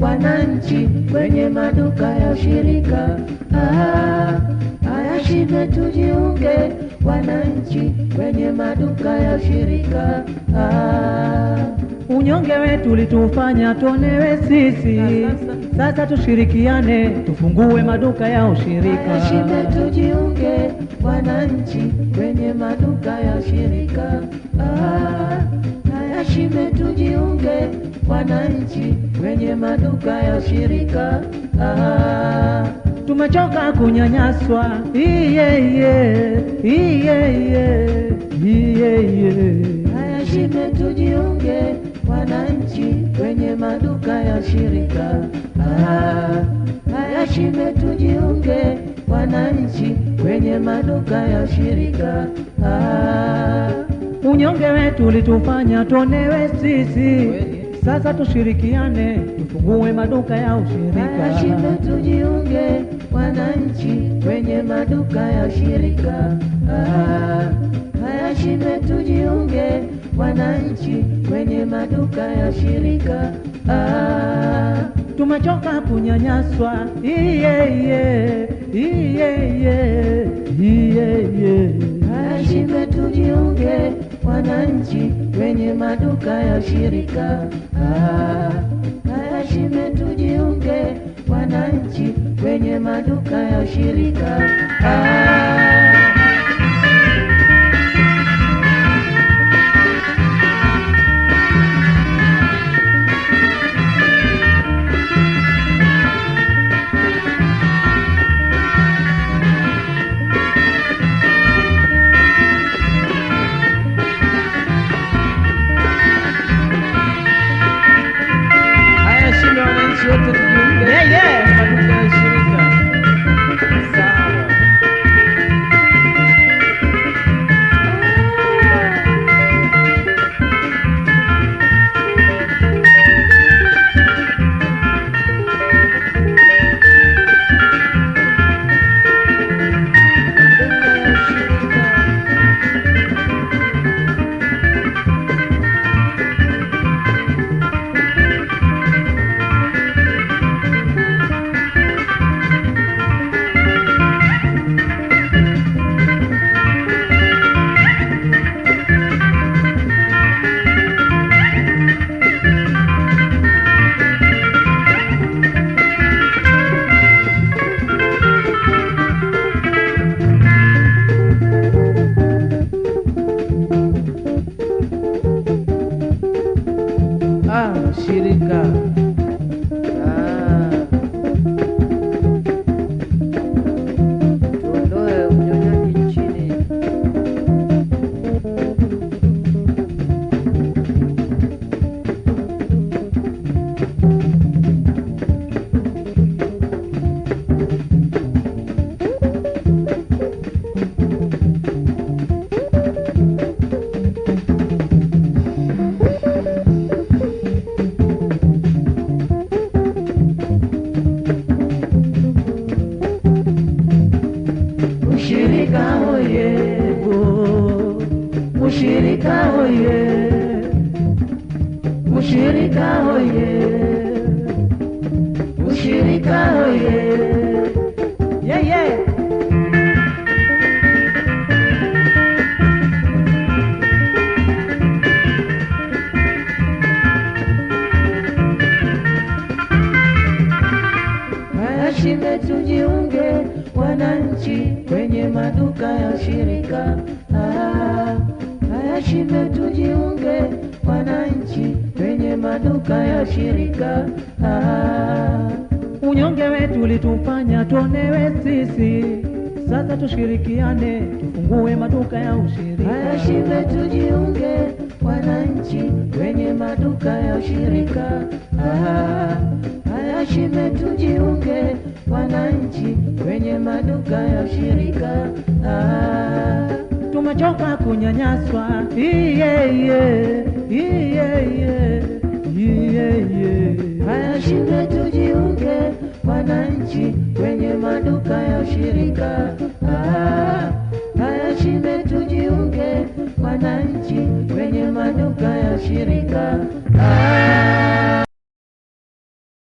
wananchi kwenye maduka ya ushirika. Ah, shime tujiunge, wananchi kwenye maduka ya ushirika. Ah, Unyonge wetu ulitufanya tuonewe sisi, sasa tushirikiane, tufungue maduka ya ushirika. shime tujiunge, wananchi kwenye maduka ya ushirika. Wananchi kwenye maduka ya shirika. Ah, Tumechoka kunyanyaswa, iye iye, iye iye, iye iye. Haya tujiunge, wananchi kwenye maduka ya shirika. Ah, haya tujiunge, wananchi kwenye maduka ya shirika. Ah, Unyonge wetu litufanya tuonewe sisi, sasa tushirikiane, tufungue maduka ya ushirika. ushirika. tujiunge, wananchi kwenye maduka ya ushirika. Ah, haya shime tujiunge, wananchi kwenye maduka ya ushirika. Ah, Tumechoka kunyanyaswa, iye iye, iye iye, iye iye. Wananchi kwenye maduka ya shirika. Ah, tujiunge, wananchi kwenye maduka ya shirika. Ah, shirika. Ushirika hoye, mushirika hoye, mushirika hoye. Yeah, yeah. Shime tujiunge, wananchi kwenye maduka ya shirika Ah, haya shime tujiunge, wananchi wenye maduka ya shirika Ah, Unyonge wetu ulitufanya tuonewe sisi, sasa tushirikiane, tufungue maduka ya ushirika. shime tujiunge, wananchi wenye maduka ya ushirika. Ah, shime tujiunge, wananchi wenye maduka ya ushirika. Ah, Tumechoka kunyanyaswa. Haya shinde tujiunge, wananchi kwenye maduka ya ushirika.